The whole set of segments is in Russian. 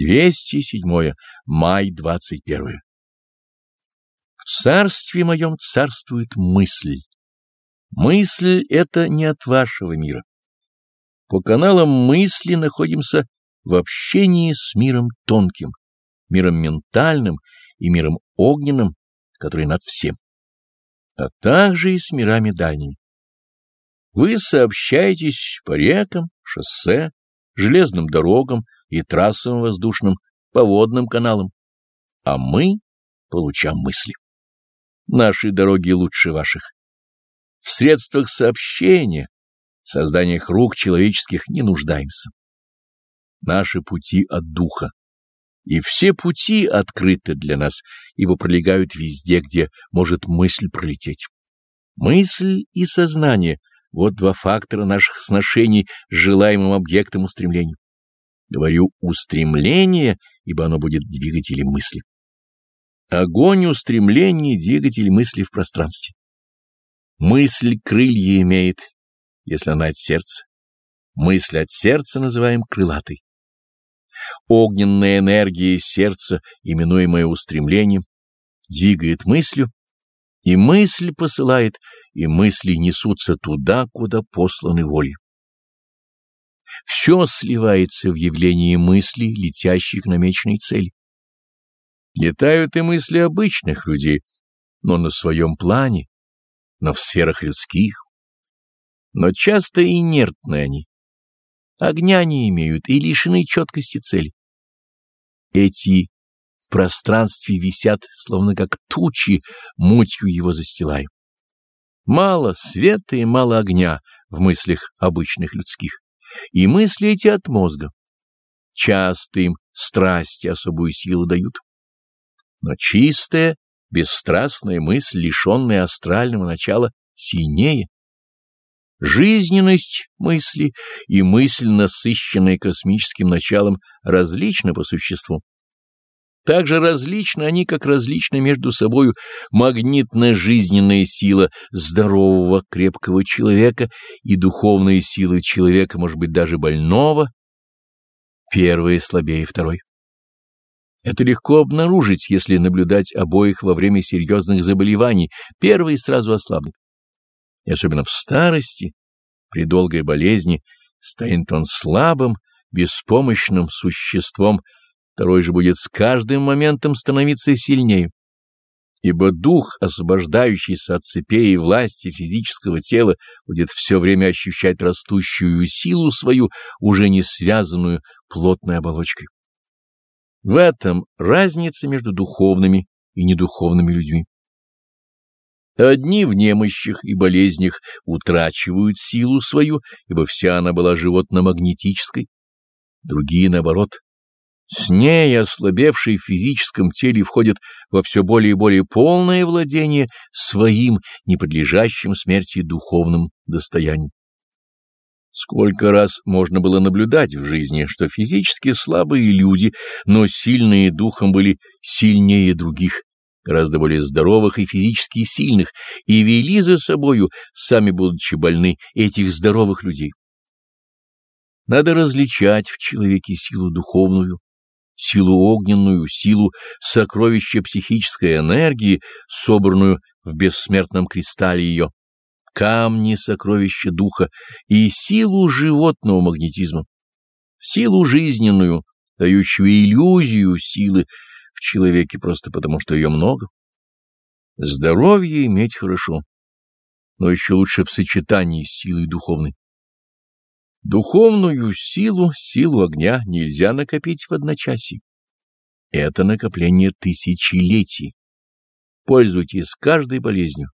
207. Май 21. В царстве моем царствует мысль. Мысль — это не от вашего мира. По каналам мысли находимся в общении с миром тонким, миром ментальным и миром огненным, который над всем, а также и с мирами дальними. Вы сообщаетесь по рекам, шоссе, железным дорогам, и трассам воздушным, по водным каналам, а мы получаем мысли. Наши дороги лучше ваших. В средствах сообщения, созданиях рук человеческих не нуждаемся. Наши пути от духа. И все пути открыты для нас, ибо пролегают везде, где может мысль пролететь. Мысль и сознание — вот два фактора наших сношений с желаемым объектом устремления. Говорю устремление, ибо оно будет двигателем мысли. Огонь устремления — двигатель мысли в пространстве. Мысль крылья имеет, если она от сердца. Мысль от сердца называем крылатой. Огненная энергия сердца, именуемая устремлением, двигает мыслью, и мысль посылает, и мысли несутся туда, куда посланы волей. Все сливается в явлении мыслей, летящих к намеченной цели. Летают и мысли обычных людей, но на своем плане, но в сферах людских. Но часто инертны они. Огня не имеют и лишены четкости цели. Эти в пространстве висят, словно как тучи, мутью его застилая. Мало света и мало огня в мыслях обычных людских и мысли эти от мозга. Часто им страсти особую силу дают. Но чистая, бесстрастная мысль, лишенная астрального начала, сильнее. Жизненность мысли и мысль, насыщенная космическим началом, различны по существу. Также различны они, как различны между собою магнитно-жизненная сила здорового, крепкого человека и духовная сила человека, может быть, даже больного, первое слабее второй. Это легко обнаружить, если наблюдать обоих во время серьезных заболеваний, первый сразу ослабнет. И особенно в старости, при долгой болезни, станет он слабым, беспомощным существом, второй же будет с каждым моментом становиться сильнее. Ибо дух, освобождающийся от цепей и власти физического тела, будет все время ощущать растущую силу свою, уже не связанную плотной оболочкой. В этом разница между духовными и недуховными людьми. Одни в немощах и болезнях утрачивают силу свою, ибо вся она была животно-магнетической, другие, наоборот, с ней, ослабевший в физическом теле, входит во все более и более полное владение своим, не подлежащим смерти духовным достоянием. Сколько раз можно было наблюдать в жизни, что физически слабые люди, но сильные духом были сильнее других, гораздо более здоровых и физически сильных, и вели за собою, сами будучи больны, этих здоровых людей. Надо различать в человеке силу духовную, силу огненную, силу сокровища психической энергии, собранную в бессмертном кристалле ее, камни сокровища духа и силу животного магнетизма, силу жизненную, дающую иллюзию силы в человеке просто потому, что ее много. Здоровье иметь хорошо, но еще лучше в сочетании с силой духовной. Духовную силу, силу огня нельзя накопить в одночасье. Это накопление тысячелетий. Пользуйтесь каждой болезнью,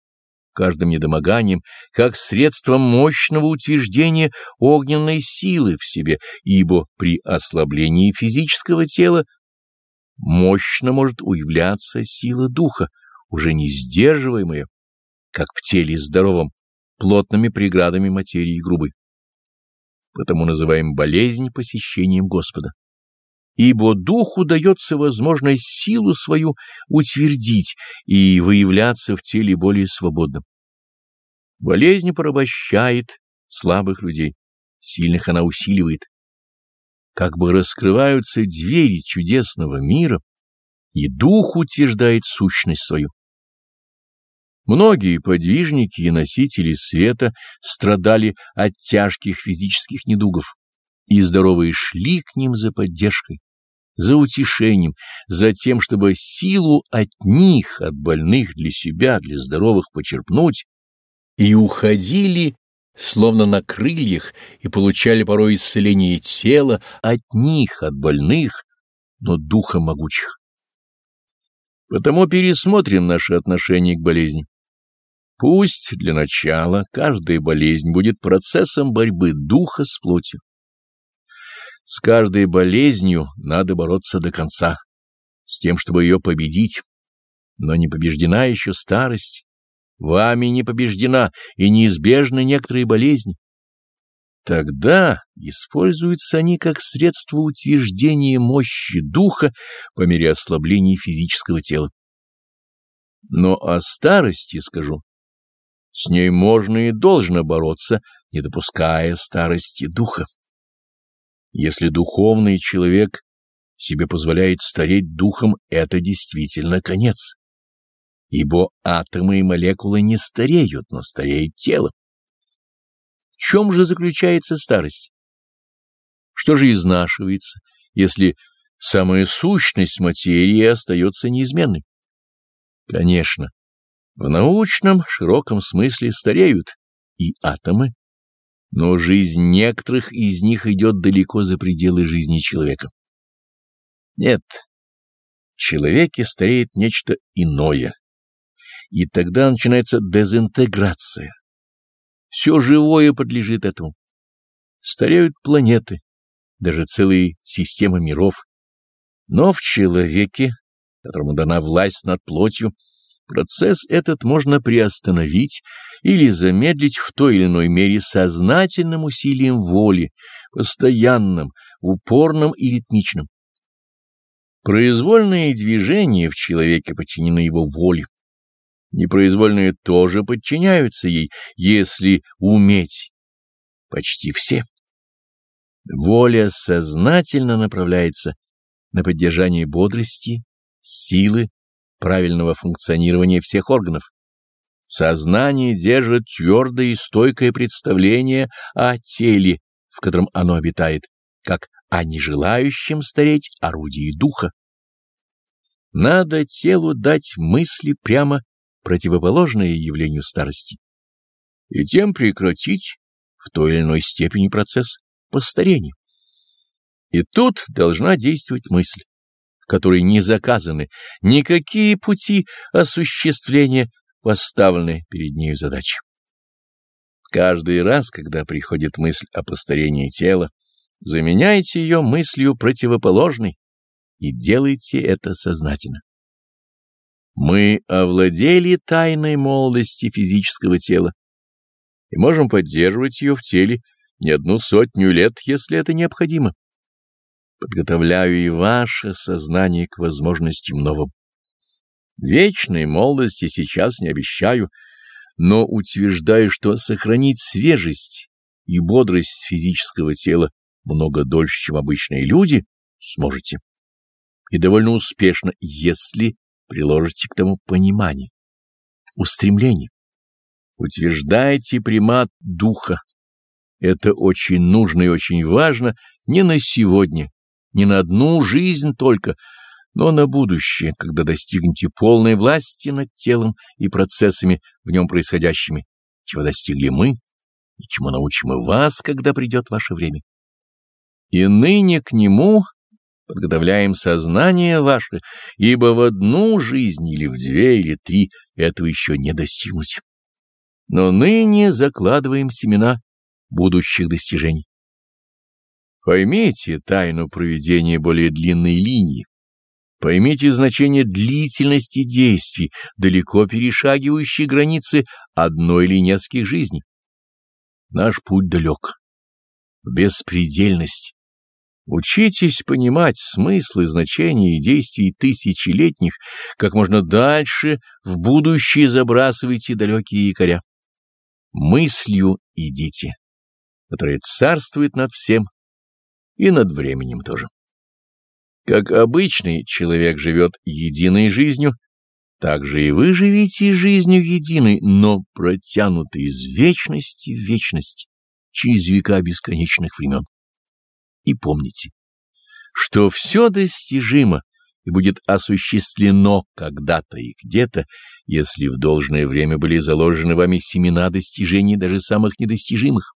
каждым недомоганием, как средством мощного утверждения огненной силы в себе, ибо при ослаблении физического тела мощно может уявляться сила духа, уже не сдерживаемая, как в теле здоровом, плотными преградами материи грубой потому называем болезнь посещением Господа. Ибо духу дается возможность силу свою утвердить и выявляться в теле более свободно. Болезнь порабощает слабых людей, сильных она усиливает. как бы раскрываются двери чудесного мира, и дух утверждает сущность свою. Многие подвижники и носители света страдали от тяжких физических недугов, и здоровые шли к ним за поддержкой, за утешением, за тем, чтобы силу от них, от больных для себя, для здоровых почерпнуть, и уходили, словно на крыльях, и получали порой исцеление тела от них, от больных, но духа могучих. Потому пересмотрим наши отношения к болезни. Пусть для начала каждая болезнь будет процессом борьбы духа с плотью. С каждой болезнью надо бороться до конца, с тем, чтобы ее победить. Но не побеждена еще старость, вами не побеждена и неизбежны некоторые болезни. Тогда используются они как средство утверждения мощи духа по мере ослабления физического тела. Но о старости скажу с ней можно и должно бороться, не допуская старости духа. Если духовный человек себе позволяет стареть духом, это действительно конец. Ибо атомы и молекулы не стареют, но стареет тело. В чем же заключается старость? Что же изнашивается, если самая сущность материи остается неизменной? Конечно, в научном широком смысле стареют и атомы, но жизнь некоторых из них идет далеко за пределы жизни человека. Нет, в человеке стареет нечто иное, и тогда начинается дезинтеграция. Все живое подлежит этому. Стареют планеты, даже целые системы миров. Но в человеке, которому дана власть над плотью, Процесс этот можно приостановить или замедлить в той или иной мере сознательным усилием воли, постоянным, упорным и ритмичным. Произвольные движения в человеке подчинены его воле. Непроизвольные тоже подчиняются ей, если уметь. Почти все. Воля сознательно направляется на поддержание бодрости, силы, правильного функционирования всех органов. Сознание держит твердое и стойкое представление о теле, в котором оно обитает, как о нежелающем стареть орудии духа. Надо телу дать мысли прямо противоположные явлению старости, и тем прекратить в той или иной степени процесс постарения. И тут должна действовать мысль которые не заказаны, никакие пути осуществления поставлены перед нею задачи. Каждый раз, когда приходит мысль о постарении тела, заменяйте ее мыслью противоположной и делайте это сознательно. Мы овладели тайной молодости физического тела и можем поддерживать ее в теле не одну сотню лет, если это необходимо подготовляю и ваше сознание к возможностям новым. Вечной молодости сейчас не обещаю, но утверждаю, что сохранить свежесть и бодрость физического тела много дольше, чем обычные люди, сможете. И довольно успешно, если приложите к тому понимание, устремление. Утверждайте примат духа. Это очень нужно и очень важно не на сегодня, не на одну жизнь только, но на будущее, когда достигнете полной власти над телом и процессами в нем происходящими, чего достигли мы и чему научим и вас, когда придет ваше время. И ныне к нему подготовляем сознание ваше, ибо в одну жизнь или в две или три этого еще не достигнуть. Но ныне закладываем семена будущих достижений. Поймите тайну проведения более длинной линии. Поймите значение длительности действий, далеко перешагивающей границы одной или нескольких жизней. Наш путь далек. Беспредельность. Учитесь понимать смысл и значение действий тысячелетних, как можно дальше в будущее забрасывайте далекие якоря. Мыслью идите, которая царствует над всем, и над временем тоже. Как обычный человек живет единой жизнью, так же и вы живите жизнью единой, но протянутой из вечности в вечность, через века бесконечных времен. И помните, что все достижимо и будет осуществлено когда-то и где-то, если в должное время были заложены вами семена достижений даже самых недостижимых.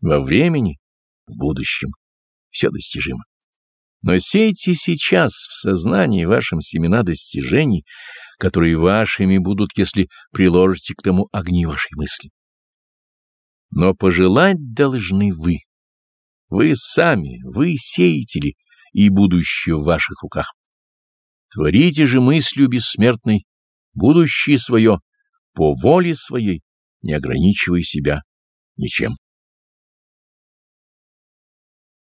Во времени, в будущем, все достижимо. Но сейте сейчас в сознании вашим семена достижений, которые вашими будут, если приложите к тому огни вашей мысли. Но пожелать должны вы. Вы сами, вы сеятели, и будущее в ваших руках. Творите же мыслью бессмертной будущее свое по воле своей, не ограничивая себя ничем.